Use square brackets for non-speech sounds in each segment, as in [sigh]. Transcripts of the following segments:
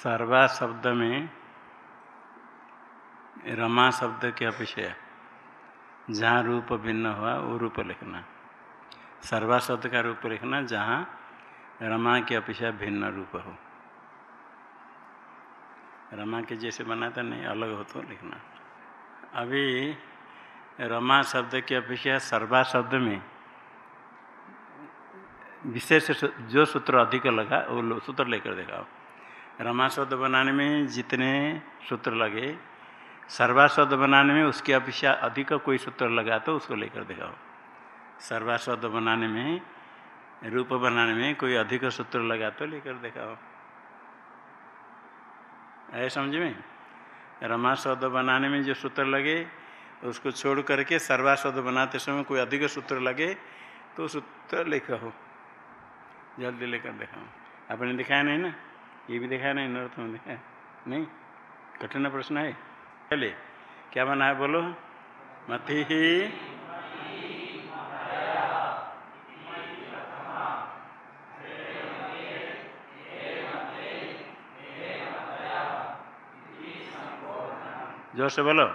सर्वा शब्द में रमा शब्द के अपेक्षा जहाँ रूप भिन्न हुआ, वो रूप लिखना। सर्वा शब्द का रूप लिखना, जहाँ रमा की अपेक्षा भिन्न रूप हो। रमा के जैसे बनाता नहीं, अलग हो तो लिखना। अभी रमा शब्द की अपेक्षा सर्वा शब्द में विशेष जो सूत्र अधिक लगा, वो सूत्र लेकर दिखाओ रमा शब्द बनाने में जितने सूत्र लगे सर्वा शब्द बनाने में उसकी अपेक्षा अधिक कोई सूत्र लगा तो उसको लेकर दिखाओ। सर्वा शब्द बनाने में, रूप बनाने में कोई अधिक सूत्र लगा तो लेकर दिखाओ। ऐ समझ में? रमा शब्द बनाने में जो सूत्र लगे, उसको छोड़ करके सर्वा शब्द बनाते समय कोई अधिक सूत्र लगे तो सूत्र लिखा हो जल्दी लेकर दिखाओ। आपने दिखाया नहीं ना? ये भी दिखाया नहीं नर्थ में दिखाया। नहीं, कठिन प्रश्न है। पहले क्या बना है बोलो? मति ही ज़ोर से बोलो।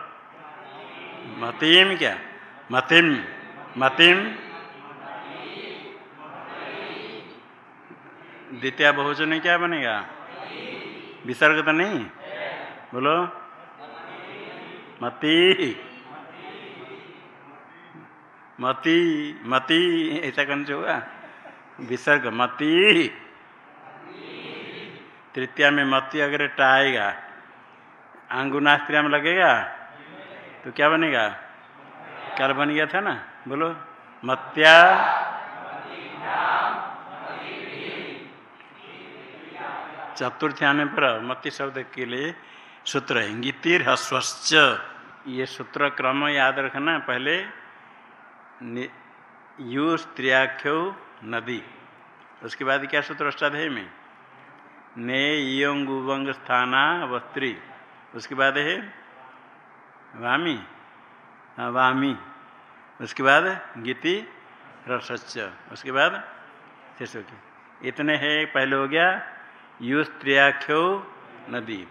मतिम क्या? मतिम मतिम। द्वितीय बहुवचन क्या बनेगा? विसर्ग तो नहीं? बोलो। मती। मती मती, ऐसा करने से होगा विसर्ग, मती। तृतीया में मती अगर टाएगा आंगुनास्त्रिया में लगेगा तो क्या बनेगा? कल बन गया था ना? बोलो। मत्या। चतुर्थ आने पर मति शब्द के लिए सूत्र है गीतिर हस्वश्च ये सूत्र क्रम याद रखना पहले यु स्त्रियाख्यो नदी। उसके बाद क्या सूत्र अष्टाध्याय में? ने यंग स्थाना वस्त्री उसके बाद है वामी। हाँ वामी। उसके बाद गीति रसच्च उसके बाद शेषोकी इतने है, पहले हो गया युस्त्रियाख्यो नदी।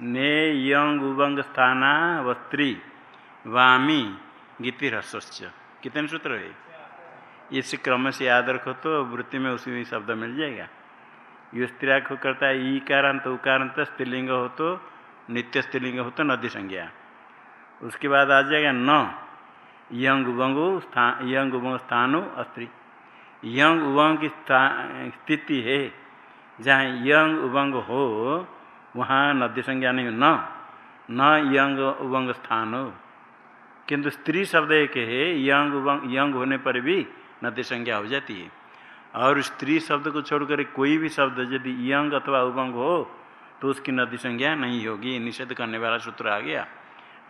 ने यंग उबंग स्थाना वस्त्री, वामी गीति रसच्च कितने सूत्र है? इस क्रम से याद रखो तो वृत्ति में उसी में शब्द मिल जाएगा। युस्त्रियाख्य करता है, ई कारांत उकारांत स्त्रीलिंग हो तो नित्य स्त्रीलिंग हो तो नदी संज्ञा। उसके बाद आ जाएगा न। यंग उबंगो स्थान यंग उबंग स्थानो अस्त्री। यंग उबंग की स्थिति है जहाँ यंग उबंग हो, वहाँ नदी संज्ञा नहीं न न यंग उबंग स्थान हो। किंतु स्त्री शब्द एक है, यंग उबंग यंग होने पर भी नदी संज्ञा हो जाती है। और स्त्री शब्द को छोड़कर कोई भी शब्द यदि यंग अथवा उबंग हो तो उसकी नदी संज्ञा नहीं होगी। निषेध करने वाला सूत्र आ गया।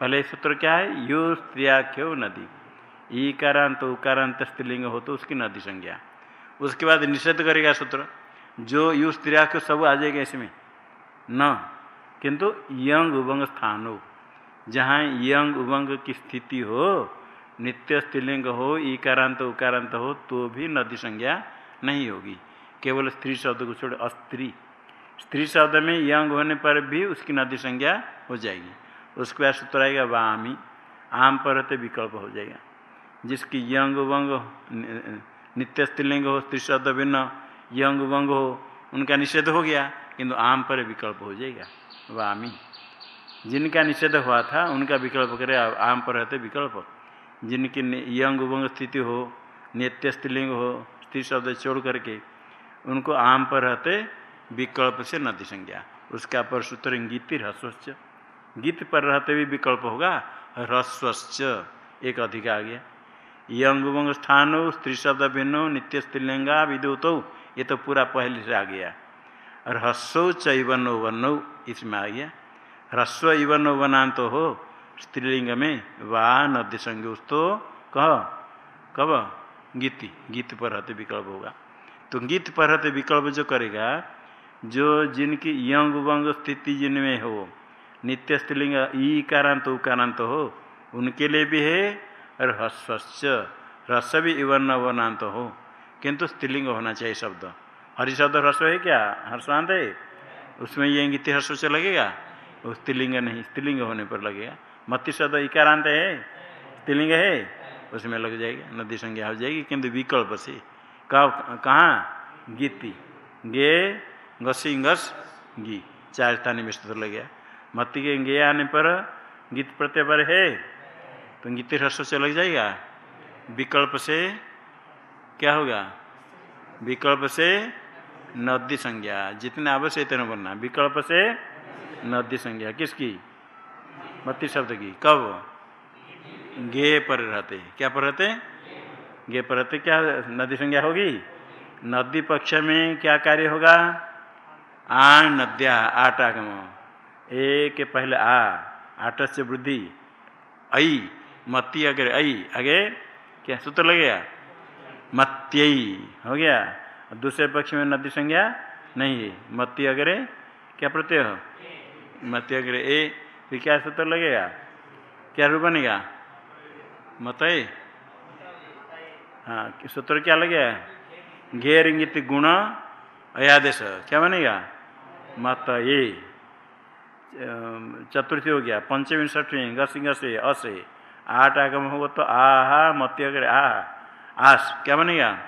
पहले सूत्र क्या है? यो स्त्रियाख्यो नदी। ईकारांत उकारांत स्त्रीलिंग हो तो उसकी नदी संज्ञा। उसके बाद निषेध करेगा सूत्र। जो यु स्त्रियाख्य सब आ जाएगा इसमें। न। किंतु यंग उभंग स्थान। हो जहाँ यंग उभंग की स्थिति हो, नित्य स्त्रीलिंग हो इकारांत उकारांत हो तो भी नदी संज्ञा नहीं होगी। केवल स्त्री शब्द को छोड़ अस्त्री। स्त्री शब्द में यंग होने पर भी उसकी नदी संज्ञा हो जाएगी। उसके बाद सूत्र आएगा वामी। आम पर तो विकल्प हो जाएगा। जिसकी यंग वंग नित्य स्त्रीलिंग हो, स्त्री शब्द भिन्न यंग वंग हो, उनका निषेध हो गया, किंतु आम पर विकल्प हो जाएगा। वामी जिनका निषेध हुआ था, उनका विकल्प करे आम पर रहते विकल्प। जिनकी यंग वंग स्थिति हो, नित्य स्त्रीलिंग हो, स्त्री शब्द छोड़ करके, उनको आम पर रहते विकल्प से नदी संज्ञा उसका पर सूत्र गीति ह्रस्वच्च गीत पर रहते भी विकल्प होगा ह्रस्वच्च एक अधिक आ गया यंग वंग हो स्त्री शब्द भिन्न हो नित्य स्त्रीलिंगा विद्युत ये तो पूरा पहले से आ गया। और ह्रस्व चैवनो वनो इसमें आ गया। ह्रस्व इवनो वनांत हो, स्त्रीलिंग में वाह नदी संज्ञ तो कह, कब? गीति, गीत पर रहते विकल्प होगा। तो गीत पर रहते विकल्प जो करेगा, जो जिनकी यंग वंग स्थिति जिनमें हो, नित्य स्त्रीलिंग, ई कारांत उकारांत हो, उनके लिए भी है और ह्रस्वश्च। ह्रस्व भी इवन वनांत हो। किंतु स्त्रीलिंग होना चाहिए शब्द। हरि शब्द ह्रस्व है क्या? हर्षांत है? उसमें ये इंगित हर्ष से लगेगा? वो स्त्रीलिंग नहीं, स्त्रीलिंग होने पर लगेगा। मत्ती शब्द इकारांत है? स्त्रीलिंग है? उसमें लग जाएगा, नदी संज्ञा हो जाएगी, किंतु विकल्प से। कहाँ? गीति। गे, गसी, गस, गी। चार स्थानीय में सूत्र लग गया मत्ती के गे आने पर गीत प्रत्यय पर है? तो गीत ह्रस्व से लग जाएगा। विकल्प से क्या होगा? विकल्प से नदी संज्ञा। जितने आवश्यक इतने बनना विकल्प से नदी संज्ञा। किसकी? मत्ती शब्द की। कब? गे पर रहते। क्या पर रहते? गे पर रहते। क्या नदी संज्ञा होगी? नदी पक्ष में क्या कार्य होगा? आण नद्या आठ आगम। ए के पहले आ। आठ से वृद्धि। आई मत्ती अगर आई आगे क्या सूत्र लगेगा? मत्यई हो गया? दूसरे पक्ष में नदी संज्ञा नहीं है। मत्ती अगर क्या प्रत्यय हो? मत्ती अगर। ए फिर क्या सूत्र लगेगा? क्या रूप बनेगा? मत हाँ सूत्र क्या लगेगा घेर इंगित गुण अयादेश। क्या बनेगा? मत ये चतुर्थी हो गया। पंचमी षठी घसी घसे असे। आठ आगम होगा तो आहा, मत्य अगर, आह। आस, क्या बनेगा?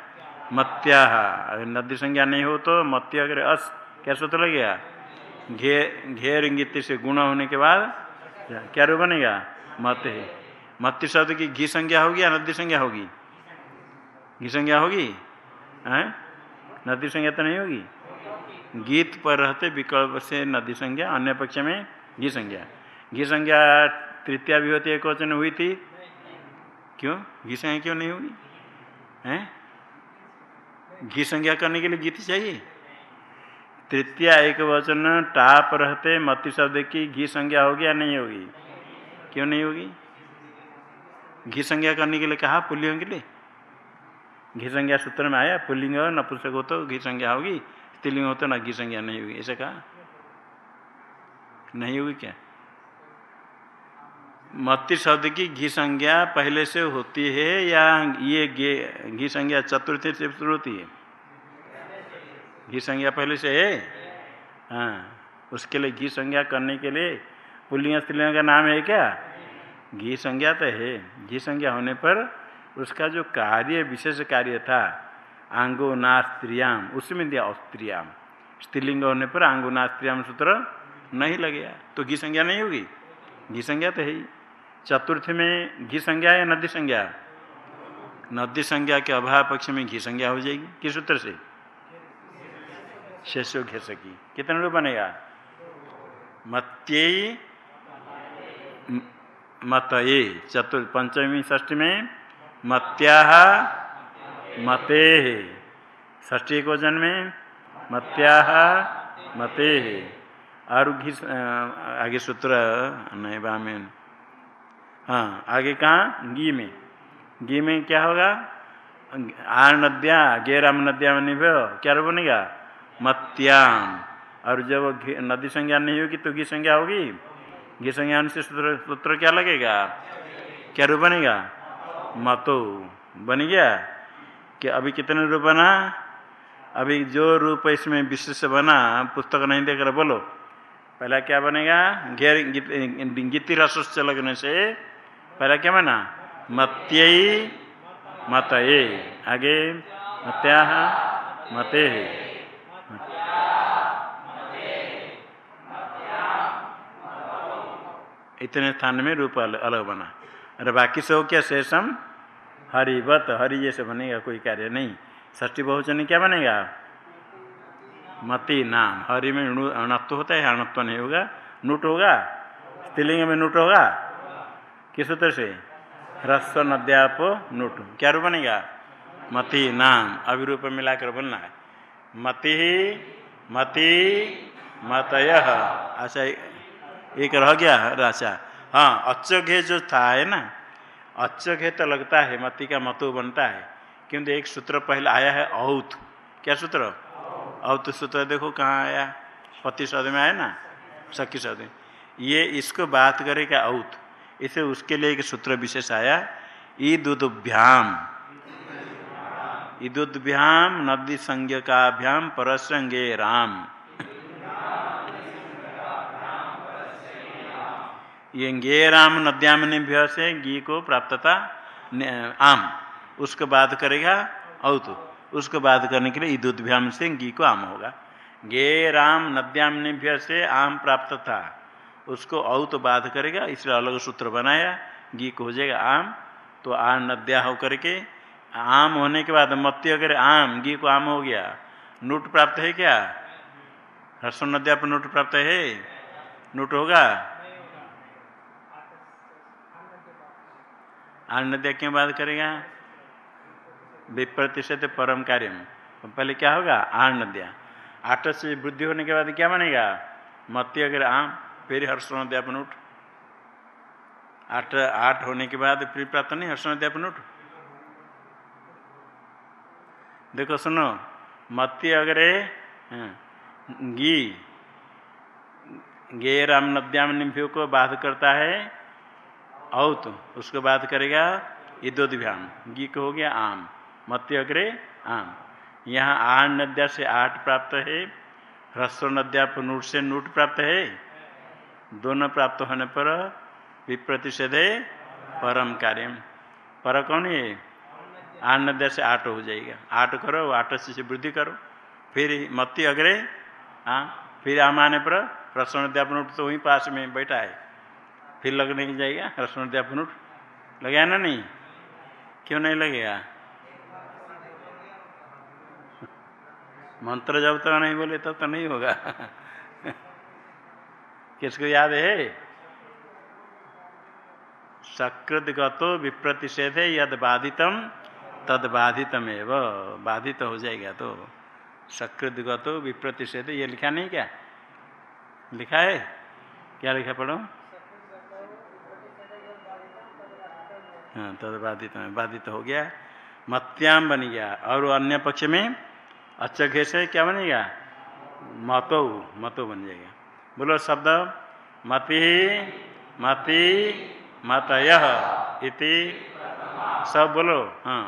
मत्या अगर नदी संज्ञा नहीं हो तो मत्य अगर अस क्या सूत्र लगेगा? घे, घेर इंगित से गुण होने के बाद क्या रूप बनेगा? मत है। मत्य शब्द की घी संज्ञा होगी या नदी संज्ञा होगी? घी संज्ञा होगी? है? नदी संज्ञा तो नहीं होगी? गीत पर रहते विकल्प से नदी संज्ञा, अन्य पक्ष में घी संज्ञा। घी संज्ञा तृतीया विभूति एक वचन हुई थी। क्यों? घी संज्ञा क्यों नहीं होगी हैं? घी संज्ञा करने के लिए गीत चाहिए? तृतीय एक वचन, टाप रहते मति शब्द की घी संज्ञा होगी या नहीं होगी? क्यों नहीं होगी? घी संज्ञा करने के लिए कहा? पुलियों के लिए? घी संज्ञा सूत्र में आया पुलिंग हो नपुंसक हो तो घी संज्ञा होगी, स्त्रीलिंग हो तो ना घी संज्ञा नहीं होगी। ऐसे कहा? नहीं होगी क्या? मत्ती शब्द की घी संज्ञा पहले से होती है या ये घी संज्ञा चतुर्थी से शुरू होती है? घी संज्ञा पहले से है? हाँ उसके लिए घी संज्ञा करने के लिए पुलिंग स्त्रीलिंग का नाम है क्या? घी संज्ञा तो है। घी संज्ञा होने पर उसका जो कार्य, विशेष कार्य था, आंगोना स्त्रियाम उसमें दिया स्त्रियाम स्त्रीलिंग होने पर आंगोना स्त्रियाम सूत्र नहीं लगेगा। तो घी संज्ञा नहीं होगी? घी संज्ञा तो है ही। चतुर्थ में घी संज्ञा या नदी संज्ञा? नदी संज्ञा के अभाव पक्ष में घी संज्ञा हो जाएगी। किस सूत्र से? शेषो घे सकी कितने रूप बनेगा? मत्यय मत ये चतुर्थ पंचमी ष्ठी में मत्या मते। ष्ठी को जन्म में मत्या मते। और घी आगे सूत्र नहीं बामेन हाँ आगे कहाँ? घी में। घी में क्या होगा? आर नद्या, गेराम नद्या में निभ क्या बनेगा? मत्याम। और जब नदी संज्ञा नहीं होगी तो घी संज्ञा होगी? घी संज्ञा से सूत्र क्या लगेगा? क्या रूप बनेगा? मतो। बन गया? कि अभी कितने रूप बना? अभी जो रूप इसमें विशेष बना, पुस्तक नहीं देकर बोलो। पहला क्या बनेगा? घेर, गीति रस लगने से पहला क्या मत्यई मत आगे मत्या मते। इतने स्थान में रूप अलग बना। अरे बाकी से हो क्या शेषम? हरिवत, हरि जैसे बनेगा, कोई कार्य नहीं। ष्टी बहुचन क्या बनेगा? मति नाम। हरि में अणत्व होता है, अणत्व नहीं होगा, नूट होगा, स्त्रीलिंग में नूट होगा। किस सूत्र से? ह्रस्व नद्याप नोट। क्या रूप बनेगा? मति नाम। अभिरूप मिलाकर बोलना है। मति मति, मतय। अच्छा एक रह गया राशा हाँ अच्छे जो था, है ना? अच्छे तो लगता है, मति का मतु बनता है। किंतु एक सूत्र पहले आया है औत क्या सूत्र? औत सूत्र देखो कहाँ आया? पति शब्द में आया ना? सखी शब्द ये इसको बात करेगा औत इसे उसके लिए एक सूत्र विशेष आया ईदुद्भ्याम। ईदुद्भ्याम नदी संज्ञ काभ्याम परसंगे राम ये गे राम नद्याम निभ्य से घी को प्राप्त था आम। उसको बाद करेगा औ तो, उसको बाद करने के लिए ईदुद्भ्याम से गी को आम होगा। गे राम नद्याम निभ्य से आम प्राप्त था उसको औत बाध करेगा, इसलिए अलग सूत्र बनाया घी को हो जाएगा आम तो आ नद्या हो करके आम होने के बाद मत्ती अगर आम घी को आम हो गया। नूट प्राप्त है क्या? हर्ष नद्या पर नूट प्राप्त है? नूट होगा? आन नद्या क्यों बात करेगा? विप्रतिशत परम कार्य पहले क्या होगा? आण नद्या। आठ से वृद्धि होने के बाद क्या बनेगा? मत्ती अगर आम। फिर हर्ष नद्या पर नूट आठ आठ होने के बाद फिर प्राप्त नहीं हर्ष नद्या पर नूट देखो सुनो मत्ती अगर हाँ, गी गे राम नद्याम निम्फियों को बाध करता है औत उसको बाध करेगा ईदोद्भ्याम गी को हो गया आम मत्य अग्रे आम। यहाँ आठ नद्या से आठ प्राप्त है ह्रस्व नद्या नूट से नूट प्राप्त है। दोनों प्राप्त होने पर विप्रतिषेध परम कार्य पर कौन है? आठ नद्या से आठ हो जाएगा। आठ करो आठ से वृद्धि करो। फिर मत्ती अग्रे हाँ फिर आम आने पर रसण अध्यापन तो वहीं पास में बैठा है। फिर लगने की जाएगा रसण अध्यापन लगे ना नहीं? क्यों नहीं लगेगा मंत्र जब तक तो नहीं बोले तब तो, तो नहीं होगा। किसको याद है? सकृत गतो विप्रतिषेध है, यद बाधितम, तद बाधितम एवं। बाधित हो जाएगा तो। सकृत गतो विप्रतिषेध, ये लिखा नहीं क्या? लिखा है? क्या लिखा पढ़ो? हाँ तद बाधित में बाधित हो गया। मत्याम बन गया। और अन्य पक्ष में अच्छे से क्या बनेगा? मतो मतो बन जाएगा। बोलो शब्द मति मति मत इति। सब बोलो हाँ।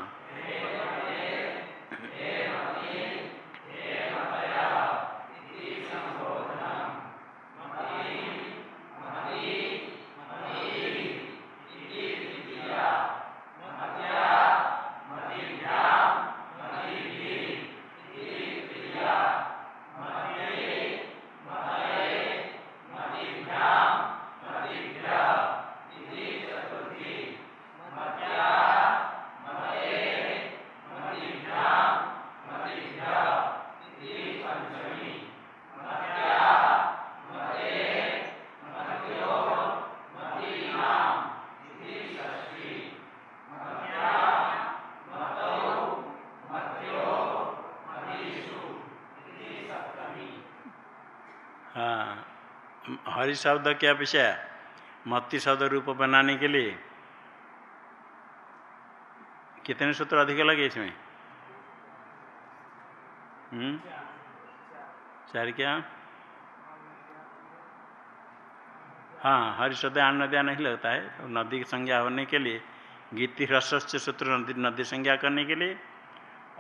हरि शब्द के अपेक्षा मत्ती शब्द रूप बनाने के लिए। कितने सूत्र अधिक लगे इसमें? हम्म? चार क्या? हाँ हरि शब्द आन नदिया नहीं लगता है। तो नदी की संज्ञा होने के लिए, गीति ह्रस्व सूत्र नदी नदी संज्ञा करने के लिए,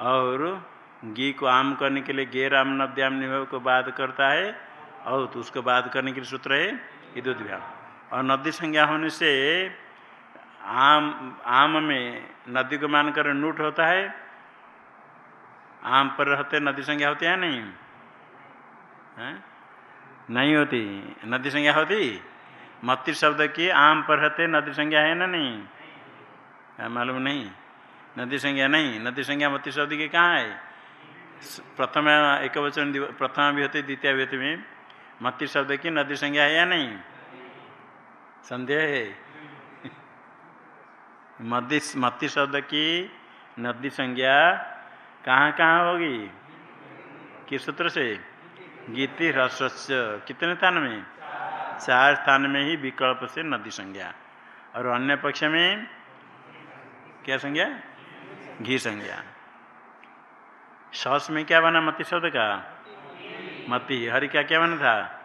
और गी को आम करने के लिए, गेर आम नद्याम निभव को बाध करता है। और तो उसको बात करने के लिए सूत्र है विद्युत और नदी संज्ञा होने से आम आम में नदी को मानकर नूट होता है। आम पर रहते नदी संज्ञा होती है नहीं? है? नहीं होती। नदी संज्ञा होती? मत्ती शब्द की आम पर रहते नदी संज्ञा है ना नहीं? मालूम नहीं। नदी संज्ञा नहीं। नदी संज्ञा मत्ती शब्द की कहाँ है? प्रथम एक वचन प्रथमा भी होती द्वितीय होती में मत्ती शब्द की नदी संज्ञा है या नहीं? संदेह है। मदी शब्द की नदी संज्ञा कहाँ कहाँ होगी? किस सूत्र से? गीति ह्रस्व कितने स्थान में? चार स्थान में ही विकल्प से नदी संज्ञा। और अन्य पक्ष में? क्या संज्ञा? घी संज्ञा। सस में क्या बना मती शब्द का? मति हरि का क्या मन था?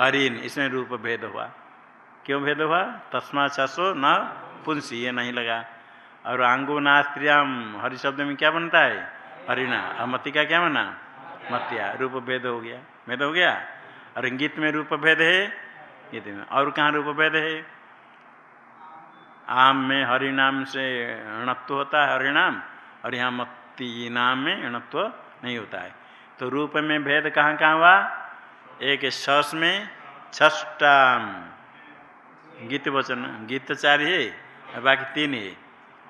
हरिन। इसमें रूप भेद हुआ। क्यों भेद हुआ? तस्मा चसो न पुंसी, ये नहीं लगा। और आंगो ना स्त्रियाम हरि शब्द में क्या बनता है? हरिना। और मति का क्या बना? मतिया रूप भेद हो गया। भेद हो गया? और गीत में रूप भेद है? इति में। और कहाँ रूप भेद है? आम में हरिनाम से अणत्व होता है हरिणाम और यहाँ मत्ती नाम में अणत्व नहीं होता है। तो रूप में भेद कहाँ कहाँ हुआ? एक सस में छष्टाम। गीत वचन, गीत तो चार है और बाकी तीन है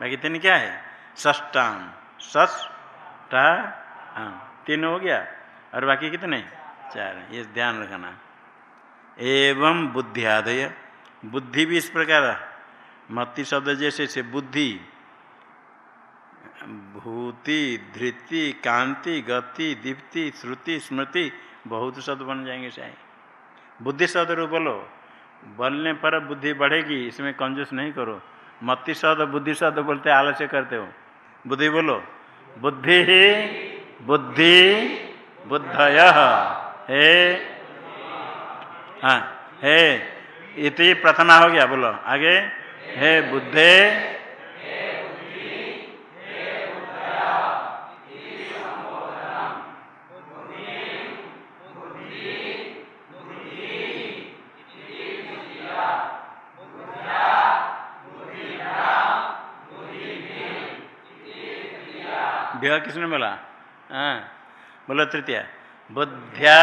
बाकी तीन क्या है? ष्टाम ष्टा हाँ तीन हो गया, और बाकी कितने? चार। ये ध्यान रखना। एवं बुद्धियादय। बुद्धि भी इस प्रकार मति शब्द जैसे से बुद्धि भूति, धृति, कांति, गति, दीप्ति, श्रुति, स्मृति बहुत शब्द बन जाएँगे चाहे। बुद्धि शब्द रूप बोलो बोलने पर बुद्धि बढ़ेगी, इसमें कंजूस नहीं करो। मति शब्द, बुद्धि शब्द बोलते आलस्य करते हो। बुद्धि बोलो। बुद्धि बुद्धि, बुद्धय, हे हाँ हे, इति प्रथमा हो गया, बोलो। आगे, हे, बुद्धे भ्य किसने बोला? हाँ बोलो तृतीय। बुद्ध्या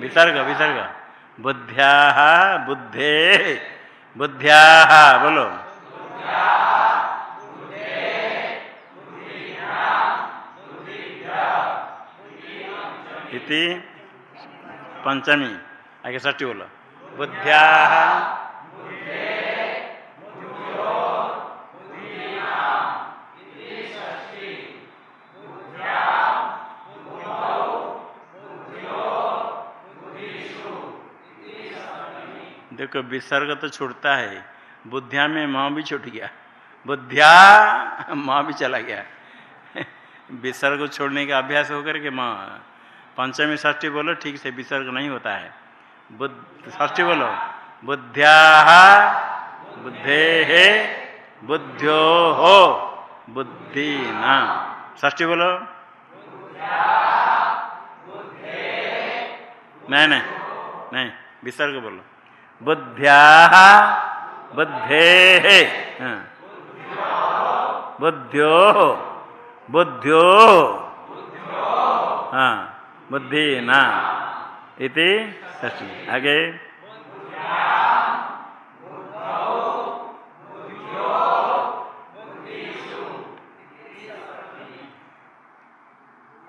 विसर्ग विसर्ग। बुद्ध्या बुद्धे बुद्ध्या बोलो। इति पंचमी, आगे ष्टी बोलो। बुद्ध्या देखो, विसर्ग तो छूटता है, बुद्धिया में माँ भी छूट गया। बुद्धिया, माँ भी चला गया। [laughs] विसर्ग छोड़ने का अभ्यास होकर के माँ पंचमी ष्ठी बोलो, ठीक से विसर्ग नहीं होता है। बुद्ध ष्ठी बोलो, बुद्ध्या बुद्धे है बुद्ध्यो हो बुद्धि न ष्ठी बोलो, नहीं नहीं नहीं, विसर्ग बोलो। बुद्ध्या बुद्धे हाँ। बुद्ध्यो बुद्ध्यो हाँ। बुद्धि न इति आगे।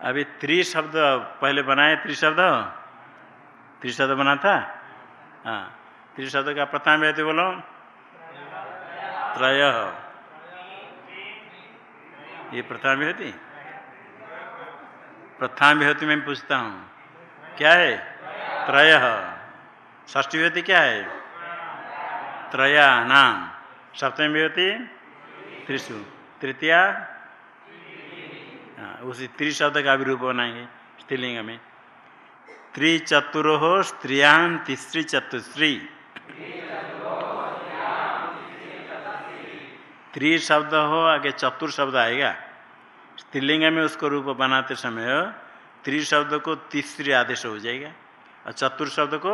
अभी त्रि शब्द पहले बनाए, त्रिशब्द? त्रिशब्द बना था? हाँ। त्रिशब्द का प्रथम व्यक्ति बोलो। त्रय। ये प्रथम विभूति प्रथम विभूति में पूछता हूँ। क्या है? त्रय। ष्टी विभूति क्या है? त्रया नाम सप्तमी विभूति त्रिशु तृतीया? उसी त्रिशब्द का भी रूप बनाएँगे स्त्रीलिंग में। त्रिचतुरो स्त्रियाँ तिसरी चतुश्री त्रि शब्द हो, आगे चतुर शब्द आएगा। स्त्रीलिंग में उसको रूप बनाते समय त्रि शब्द को तीसरी आदेश हो जाएगा और चतुर शब्द को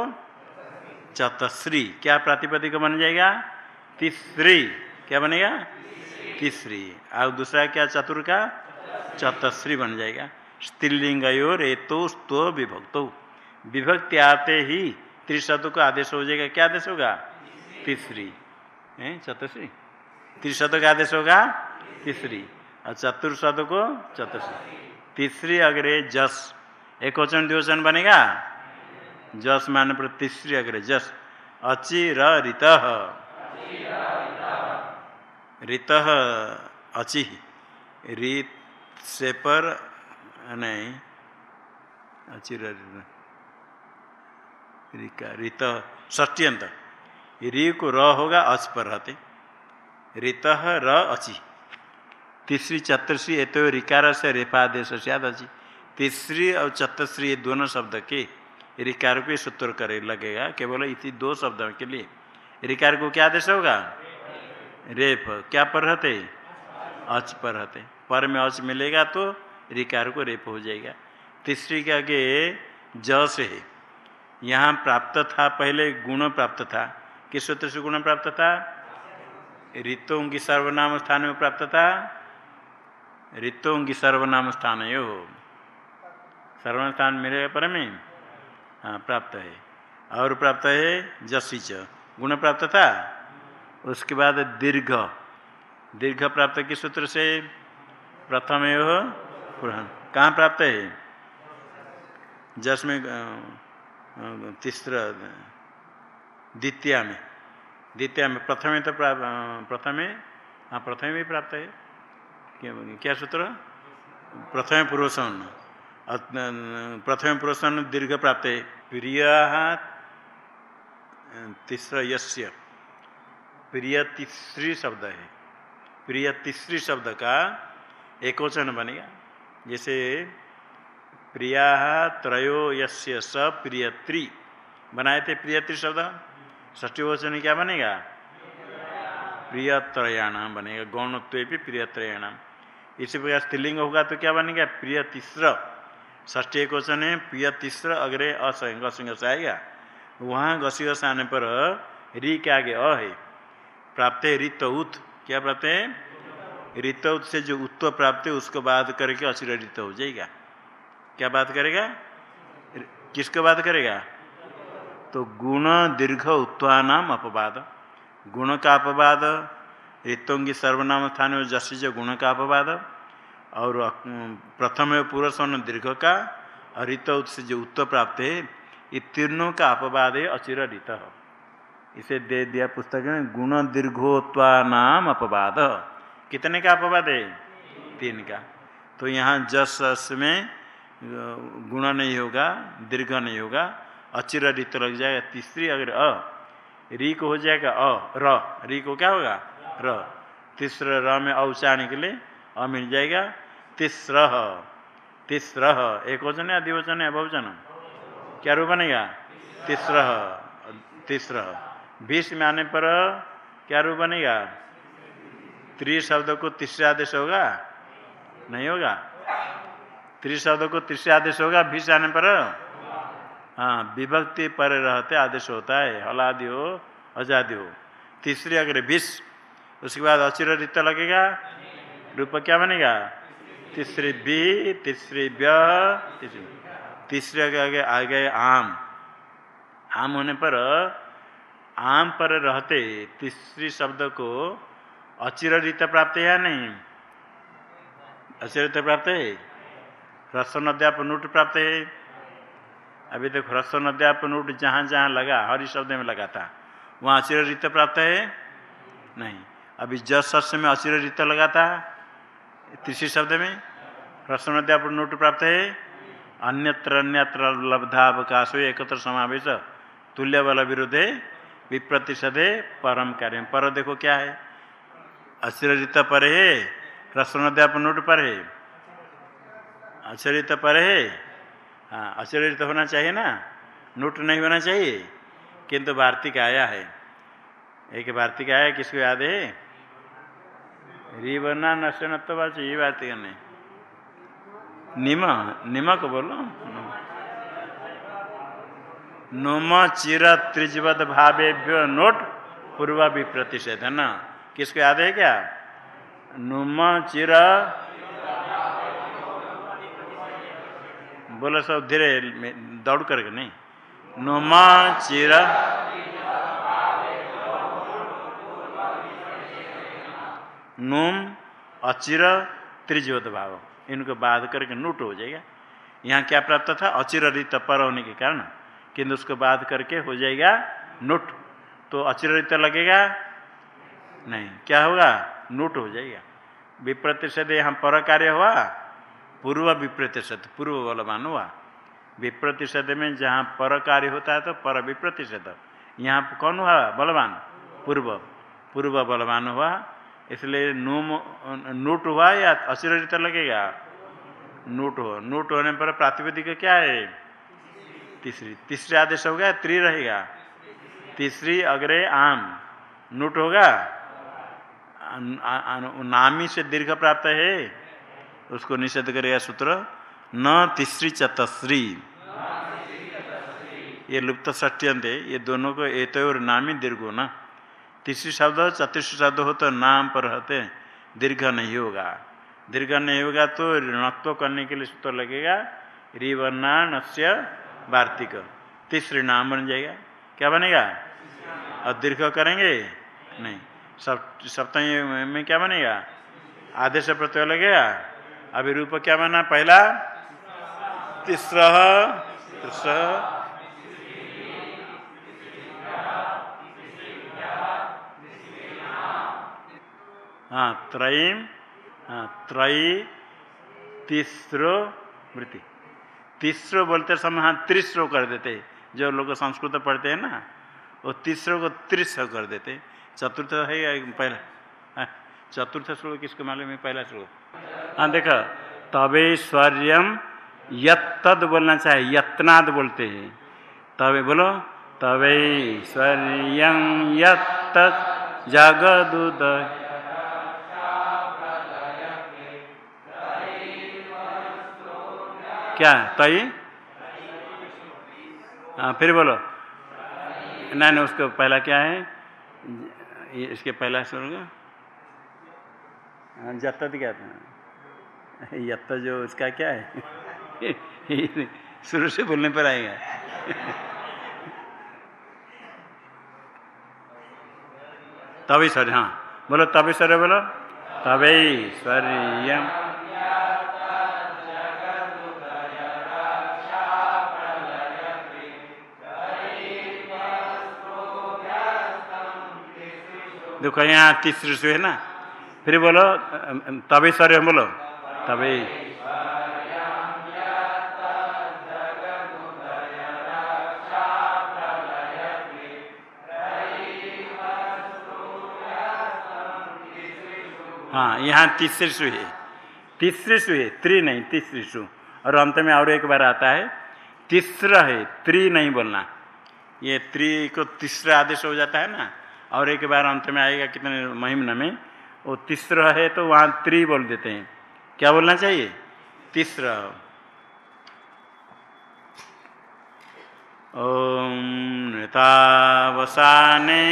चतश्री क्या प्रातिपदिक बन जाएगा? तीसरी। क्या बनेगा? तीसरी। और दूसरा क्या? चतुर का? चतश्री बन जाएगा। स्त्रीलिंग और एतो स्तो विभक्तो। विभक्ति आते ही त्रिशब्द को आदेश हो जाएगा। क्या आदेश होगा? तीसरी। चतुश्री त्रिशब्द का आदेश होगा? तीसरी। और चतुर्शब्द को चतुश्री तीसरी अग्रे जस। एक वचन द्विवचन बनेगा? जस मान पर तीसरी अग्रे, जस। अचि रित रित अचि। रित से पर, नहीं अचिर रित ष्टियंत री को र होगा अच पर रहते। रित र अचि। तीसरी चतुश्री ये तो रिकार से सियाद अचि तीसरी और चतुश्री ये दोनों शब्द के रिकार को सूत्र करे लगेगा, केवल इसी दो शब्द के लिए। रिकार को क्या आदेश होगा? रेप। क्या पर रहते अच पर रहते पर में अच मिलेगा तो रिकार को रेप हो जाएगा। तीसरी का के ज से है। यहाँ प्राप्त था, पहले गुण प्राप्त था। किस सूत्र से गुण प्राप्त था? ऋतों की सर्वनाम स्थान में प्राप्त था। ऋतों की सर्वनाम स्थान यो सर्वनाम स्थान मिलेगा पर में हाँ प्राप्त है। और प्राप्त है जसी च। गुण प्राप्त था? उसके बाद दीर्घ। दीर्घ प्राप्त किस सूत्र से? प्रथम यो कहाँ प्राप्त है? जस में तीसरा, द्वितीय में। द्वितीय में प्रथम तो प्राप्त प्रथम हाँ। प्रथम भी प्राप्त है। क्या, क्या सूत्र? प्रथम पुरुषन प्रथम पुरुषन दीर्घ प्राप्त। प्रिय तीसरा यस्य प्रिय तीसरी शब्द है। प्रिय तीसरी शब्द का एक वचन बनेगा जैसे प्रिया त्रयो यस्य स प्रियत्री। बनाए थे प्रियत्री शब्द। ष्टी वचन क्या बनेगा? प्रियत्रयाणाम बनेगा। गौणत्व प्रियत्रयाणाम इसी प्रकार स्त्रीलिंग होगा तो क्या बनेगा? प्रिय तीसर। ष्टी क्वेश्चन है, प्रिय तीसर, अग्रे, असंग आएगा। वहाँ घसी घस आने पर री के आगे अ है। प्राप्त है रित उत। क्या प्राप्त है? रित उत से जो उत्व प्राप्त है, उसको बाद करके अचिर रित हो जाएगा। क्या बात करेगा? किसको बात करेगा? तो गुण दीर्घ उत्वानाम अपवाद। गुण का अपवाद ऋतों की सर्वनाम स्थान में जस जो गुण का अपवाद, और प्रथम है पुरुष दीर्घ का, और ऋत से जो उत्तर प्राप्त है। ये तीनों का अपवाद है अचिर ऋत इसे दे दिया पुस्तक में, गुण दीर्घोत्वा नाम अपवाद। कितने का अपवाद है? तीन का। तो यहाँ जस में गुण नहीं होगा, दीर्घ नहीं होगा अचिर ऋत लग जाएगा। तीसरी अगर अ, री को हो जाएगा अ, र। री को क्या होगा? र तीसरे र में उच्चारने के लिए अ मिल जाएगा। तीसर तीसर एक वचन है अधिवचन है बहुवचन क्या रूप बनेगा? तीसर तीसर बीस में आने पर क्या रूप बनेगा? त्रिशब्द को तीसरे आदेश होगा? नहीं होगा। त्रिशब्द को तीसरे आदेश होगा भीष आने पर? हाँ विभक्ति पर रहते आदेश होता है। हलादि हो आज़ादी हो। तीसरी अगर भीष उसके बाद अचिर रित लगेगा। रूप क्या बनेगा? तीसरी बी, तीसरी व्य तीसरी के आगे आगे आम। आम होने पर आम पर रहते तीसरी शब्द को अचिर रित प्राप्त है या नहीं? अचिर प्राप्त है? ह्रस्व अध्याप नोट प्राप्त है। अभी तक ह्रस्व अध्याप नोट जहाँ जहाँ लगा, हरि शब्द में लगा था वहाँ अचिर रित प्राप्त है? नहीं। अभी जस में अचिर रित लगाता था तीसरी शब्द में अध्याप नोट प्राप्त है। अन्यत्र अन्यत्र लब्धावकाश, एकत्र समावेश तुल्य बल विरोधे विप्रतिशदे परम कार्य। पर देखो क्या है। अचिरित पर है। ह्रस्व अध्याप नोट पर है। आचरित पर है। हाँ आचरित होना चाहिए ना। नोट नहीं होना चाहिए। किंतु वार्तिक आया है। एक वार्तिक आया किसको याद है? रिवना नशनत्वाच ये वार्तिक नहीं। निम निम को बोलो। नुम चिर त्रिजवत भावेभ्यो नोट पूर्व विप्रतिषेध है ना। किसको याद है क्या? नुम चिर बोलो सब धीरे दौड़ करके नहीं। नुमा चिरा नुम, अचिर त्रिज्योत भाव इनको बाध करके नूट हो जाएगा। यहाँ क्या प्राप्त था? अचिर रित पर होने के कारण। किंतु उसको बाध करके हो जाएगा नुट। तो अचिर रित लगेगा? नहीं। क्या होगा? नूट हो जाएगा। विप्रतिशत यहाँ पर कार्य हुआ? पूर्व विप्रतिशत पूर्व बलवान हुआ। विप्रतिशत में जहाँ पर कार्य होता है तो पर विप्रतिशत यहाँ कौन हुआ? बलवान। पूर्व। पूर्व बलवान हुआ। इसलिए नूम, नूट हुआ या अशिरित लगेगा? नूट हो। नूट होने पर प्रातिपदिक क्या है? तीसरी। तीसरे आदेश होगा त्रि रहेगा। तीसरी अग्रे आम। नूट होगा? नामी से दीर्घ प्राप्त है। उसको निषेध करेगा सूत्र, न तीसरी चतश्री ये लुप्त षष्ट्यंत है। ये दोनों को एत और नामी दीर्घ ना तीसरी शब्द, चतुर्थ शब्द हो तो नाम पर रहते दीर्घ नहीं होगा। दीर्घ नहीं होगा तो ऋणत्व करने के लिए सूत्र लगेगा। रिवर्णा नस्य वार्तिक। तीसरी नाम बन जाएगा। क्या बनेगा? और दीर्घ करेंगे? नहीं। सब सप्तमी में क्या बनेगा? आदेश प्रत्यय लगेगा। अभी रूप क्या बना? पहला, तीसरा तीसरा हाँ त्रयीम हाँ त्रयी तीसरो वृत्ति तीसरो बोलते समय हाँ त्रिस्रो कर देते। जो लोग संस्कृत पढ़ते हैं ना वो तीसरो को त्रिस कर देते। चतुर्थ है पहला? हाँ, चतुर्थ श्लोक किसको मालूम है? पहला श्लोक। हाँ देखो तवेश्वर्यम यद बोलना चाहे यत्नाद बोलते हैं। तवे बोलो तवेश्वर्यम यत जगदुद क्या तई हाँ फिर बोलो। नहीं नहीं, उसको पहला क्या है? इसके पहला सुनोगे? जत्त क्या था यत्त जो उसका क्या है? शुरू से बोलने पर आएगा। तभी सर हाँ। बोलो तभी सर बोलो। तभी स्वर्यम देखो, यहाँ तीसरे से है ना? फिर बोलो तभी सर बोलो। तभी हाँ यहाँ तीसरी सु है। तीसरी सु है, त्रि नहीं, तीसरी सु। और अंत में और एक बार आता है, तीसरा है, त्रि नहीं बोलना। ये त्रि को तीसरा आदेश हो जाता है ना? और एक बार अंत में आएगा कितने महिमन में वो तीसरा है तो वहाँ त्रि बोल देते हैं। क्या बोलना चाहिए? तीसरा। ओम नृतावसाने